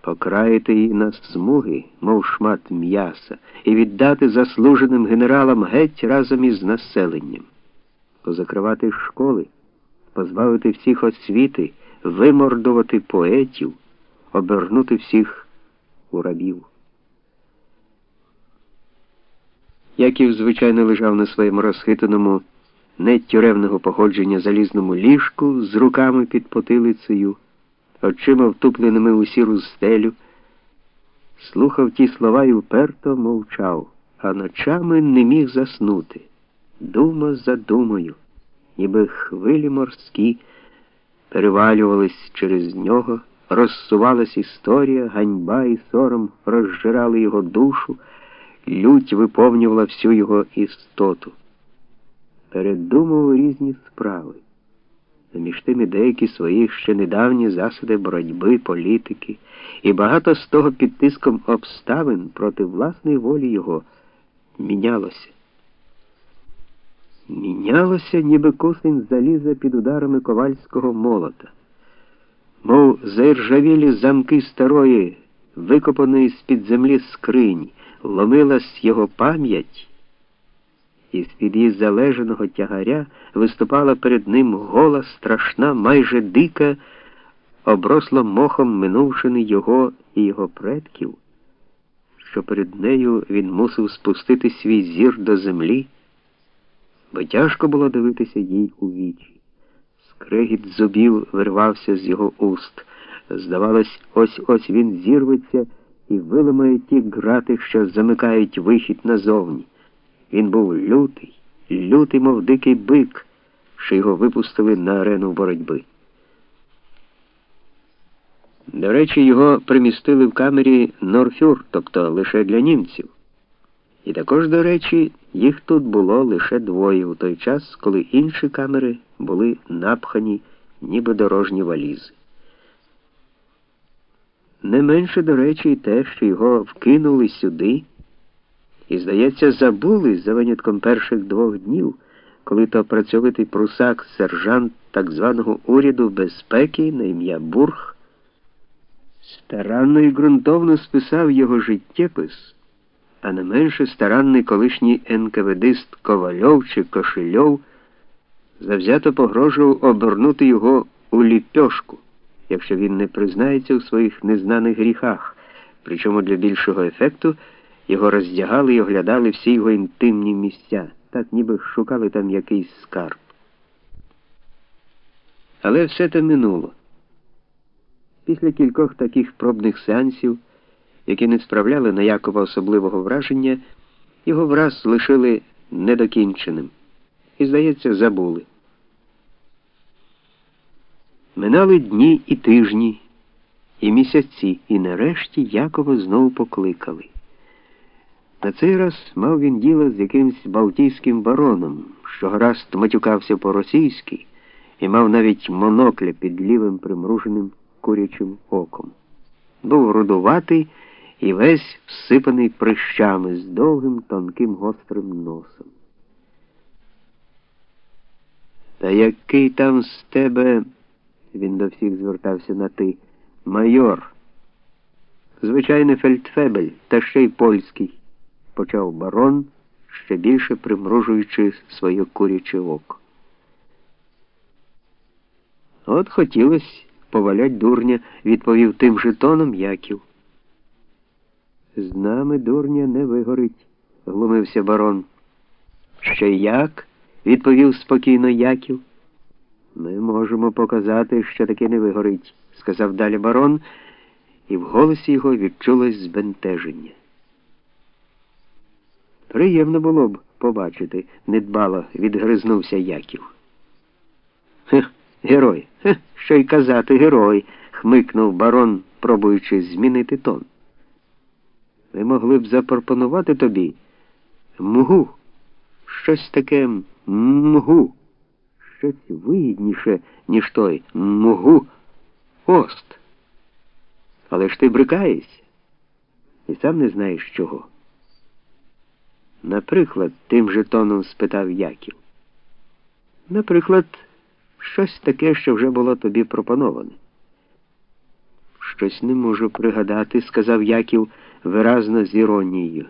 покраїти її на смуги, мов шмат м'яса, і віддати заслуженим генералам геть разом із населенням, позакривати школи, позбавити всіх освіти, вимордувати поетів, обернути всіх у рабів. Яків, звичайно, лежав на своєму розхитаному, не тюремного походження залізному ліжку з руками під потилицею, очима втупленими у сіру стелю, слухав ті слова і вперто мовчав, а ночами не міг заснути. Дума за думою, ніби хвилі морські, перевалювались через нього, розсувалась історія, ганьба і сором розжирали його душу лють виповнювала всю його істоту. Передумував різні справи, між тими деякі свої ще недавні засади боротьби, політики, і багато з того під тиском обставин проти власної волі його мінялося. Мінялося, ніби кусень заліза під ударами ковальського молота, мов заіржавілі замки старої, викопаної з-під землі скрині ломилась його пам'ять, і з-під її залежаного тягаря виступала перед ним гола, страшна, майже дика, обросла мохом минувшини його і його предків, що перед нею він мусив спустити свій зір до землі, бо тяжко було дивитися їй у вічі. Скрегіт зубів вирвався з його уст. Здавалось, ось ось він зірветься і виламає ті грати, що замикають вихід назовні. Він був лютий, лютий, мов дикий бик, що його випустили на арену боротьби. До речі, його примістили в камері Норфюр, тобто лише для німців. І також, до речі, їх тут було лише двоє у той час, коли інші камери були напхані, ніби дорожні валізи. Не менше, до речі, і те, що його вкинули сюди, і, здається, забули за винятком перших двох днів, коли то працьовитий прусак, сержант так званого уряду безпеки на ім'я Бург, старанно і ґрунтовно списав його життєпис, а не менше старанний колишній НКВДист Ковальов чи Кошельов завзято погрожував обернути його у ліпьошку якщо він не признається у своїх незнаних гріхах, причому для більшого ефекту його роздягали і оглядали всі його інтимні місця, так ніби шукали там якийсь скарб. Але все те минуло. Після кількох таких пробних сеансів, які не справляли на Якова особливого враження, його враз лишили недокінченим і, здається, забули. Минали дні і тижні, і місяці, і нарешті Якова знову покликали. На цей раз мав він діло з якимсь балтійським бароном, що гаразд матюкався по-російськи і мав навіть монокля під лівим примруженим курячим оком. Був рудуватий і весь всипаний прищами з довгим тонким гострим носом. Та який там з тебе він до всіх звертався на ти, майор. Звичайний фельдфебель, та ще й польський, почав барон, ще більше примружуючи своє куряче око. От хотілось повалять дурня, відповів тим же тоном Яків. З нами дурня не вигорить, глумився барон. Ще як? відповів спокійно Яків. Ми можемо показати, що таке не вигорить, сказав далі барон, і в голосі його відчулось збентеження. Приємно було б побачити, недбало відгризнувся Яків. Хех, герой, хех, що й казати, герой, хмикнув барон, пробуючи змінити тон. Ми могли б запропонувати тобі мгу, щось таке мгу щось вигідніше, ніж той могу ост. Але ж ти брикаєшся і сам не знаєш чого. Наприклад, тим же тоном спитав Яків. Наприклад, щось таке, що вже було тобі пропоноване. Щось не можу пригадати, сказав Яків виразно з іронією.